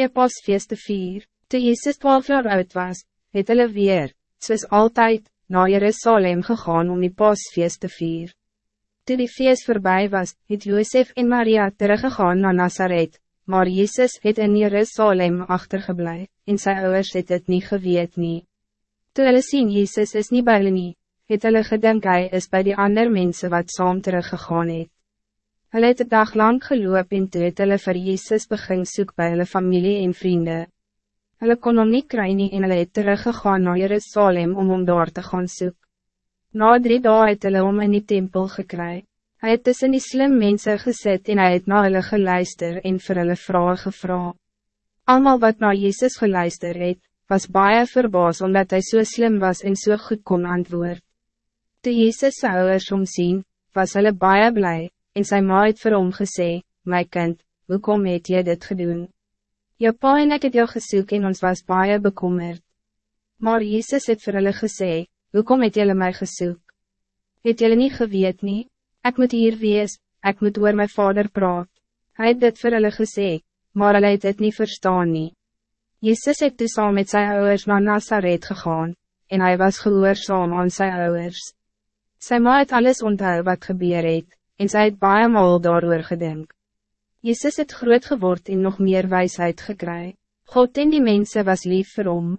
Je pasfeest te vier, toe Jezus twaalf jaar oud was, het hulle weer, soos altyd, na Jerusalem gegaan om die pasfeest te vier. Toe die feest voorbij was, het Josef en Maria teruggegaan naar Nazareth, maar Jezus het in Jerusalem achtergeblij, en sy ouders het het niet geweet nie. Toe hulle sien Jezus is niet bij hulle nie, het hulle gedink hy is bij die ander mensen wat saam teruggegaan het. Hulle het een dag lang geloop en toe het hulle vir Jezus begin soek by hulle familie en vrienden. Hulle kon hom nie kry nie en hulle het teruggegaan na Jerusalem om hom daar te gaan soek. Na drie dagen het hulle hom in die tempel gekry. Hy het tussen die slim mense gesit en hy het na hulle geluister en vir hulle vrae gevra. Almal wat na Jezus geluister het, was baie verbaas omdat hij so slim was en so goed kon antwoord. Toe Jezus sy ouwers omsien, was hulle baie blij en sy ma het vir hom gesê, My kind, hoekom het jy dit gedoen? Jou pa en ek het jou gesoek en ons was baie bekommerd. Maar Jezus het vir hulle gesê, hoekom het jylle my gesoek? Het jylle nie geweet nie? Ek moet hier wees, ek moet oor my vader praat. Hij het dit vir hulle gesê, maar hulle het dit nie verstaan nie. Jezus het dus al met sy ouders naar Nazareth gegaan, en hij was gehoorzaam aan sy ouders. Sy ma het alles onthou wat gebeur het, en sy het baie maal daarover gedink. Jezus het groot geword en nog meer wijsheid gekry. God en die mensen was lief vir hom.